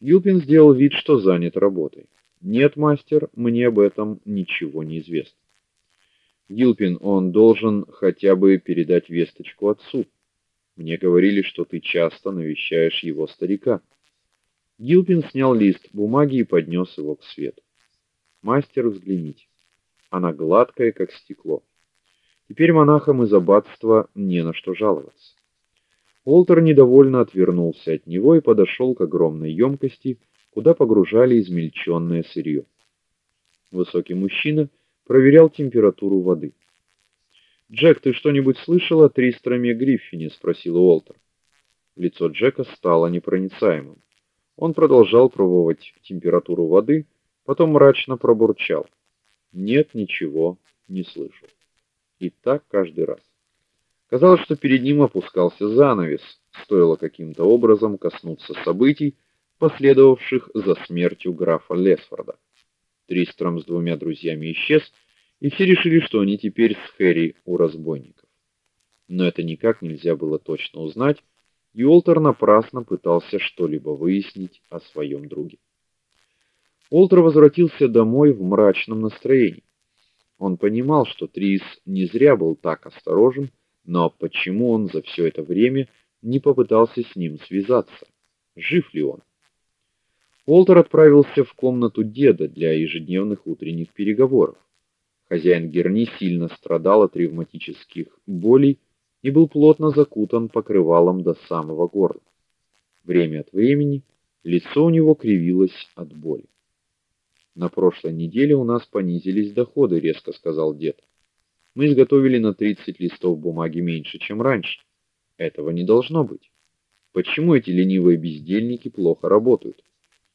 Гилпин сделал вид, что занят работой. Нет, мастер, мне об этом ничего не известно. Гилпин, он должен хотя бы передать весточку отцу. Мне говорили, что ты часто навещаешь его старика. Гилпин снял лист бумаги и поднес его к свету. Мастер, взгляните. Она гладкая, как стекло. Теперь монахам из аббатства не на что жаловаться. Уолтер недовольно отвернулся от него и подошел к огромной емкости, куда погружали измельченное сырье. Высокий мужчина проверял температуру воды. "Джек, ты что-нибудь слышал о Тристраме Гриффине?" спросил Уолтер. Лицо Джека стало непроницаемым. Он продолжал пробовать температуру воды, потом мрачно пробурчал: "Нет, ничего не слышал". И так каждый раз. Казалось, что перед ним опускался занавес, стоило каким-то образом коснуться событий, последовавших за смертью графа Лесфорда. Тристром с двумя друзьями исчез, и все решили, что они теперь с Хэри у разбойников. Но это никак нельзя было точно узнать, и Олтер напрасно пытался что-либо выяснить о своем друге. Олтер возвратился домой в мрачном настроении. Он понимал, что Трис не зря был так осторожен, но почему он за все это время не попытался с ним связаться? Жив ли он? Уолтер отправился в комнату деда для ежедневных утренних переговоров. Хозяин Герни сильно страдал от ревматических болей и был плотно закутан покрывалом до самого горла. Время от времени лицо у него кривилось от боли. На прошлой неделе у нас понизились доходы, резко сказал дед. Мы изготовили на 30 листов бумаги меньше, чем раньше. Этого не должно быть. Почему эти ленивые бездельники плохо работают?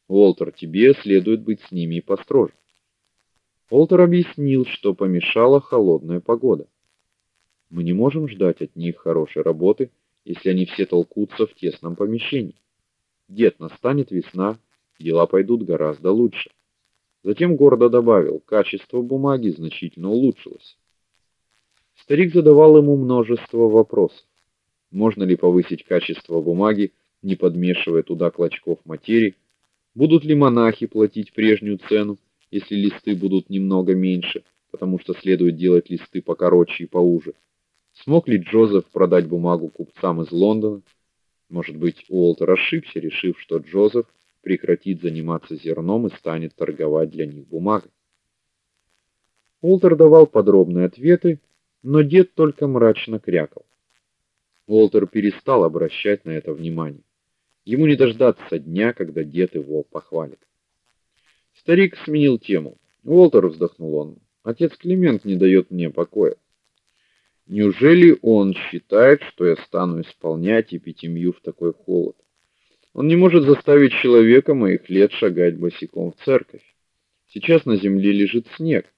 Уолтер, тебе следует быть с ними построже. Уолтер объяснил, что помешала холодная погода. Мы не можем ждать от них хорошей работы, если они все толкутся в тесном помещении. Дед, настанет весна, дела пойдут гораздо лучше. Затем гордо добавил: "Качество бумаги значительно улучшилось". Старик задавал ему множество вопросов. Можно ли повысить качество бумаги, не подмешивая туда клочков материи? Будут ли монахи платить прежнюю цену, если листы будут немного меньше, потому что следует делать листы покороче и поуже? Смог ли Джозеф продать бумагу купцам из Лондона? Может быть, Уолтер ошибся, решив, что Джозеф прекратит заниматься зерном и станет торговать для них бумагой. Уолтер давал подробные ответы, но дед только мрачно крякал. Уолтер перестал обращать на это внимание. Ему не дождаться дня, когда дед его похвалит. Старик сменил тему. "Уолтер", вздохнул он. "Отец Климент не дает мне покоя. Неужели он считает, что я стану исполнять эпитемию в такой холод? Он не может заставить человека моих лет шагать босиком в церковь. Сейчас на земле лежит снег.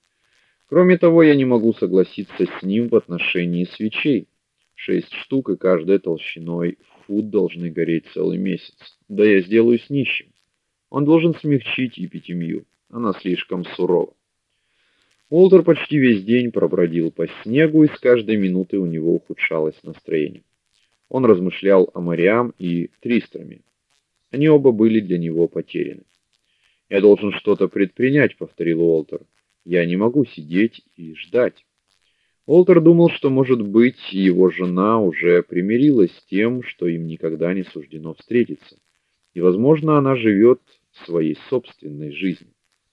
Кроме того, я не могу согласиться с ним в отношении свечей. Шесть штук, и каждая толщиной фут должны гореть целый месяц. Да я сделаюсь нищим. Он должен смягчить эпитемию. Она слишком сурова. Уолтер почти весь день пробродил по снегу, и с каждой минутой у него ухудшалось настроение. Он размышлял о Мариам и Тристраме. Они оба были для него потеряны. Я должен что-то предпринять, повторил Уолтер. Я не могу сидеть и ждать. Уолтер думал, что, может быть, его жена уже примирилась с тем, что им никогда не суждено встретиться. И, возможно, она живет своей собственной жизнью.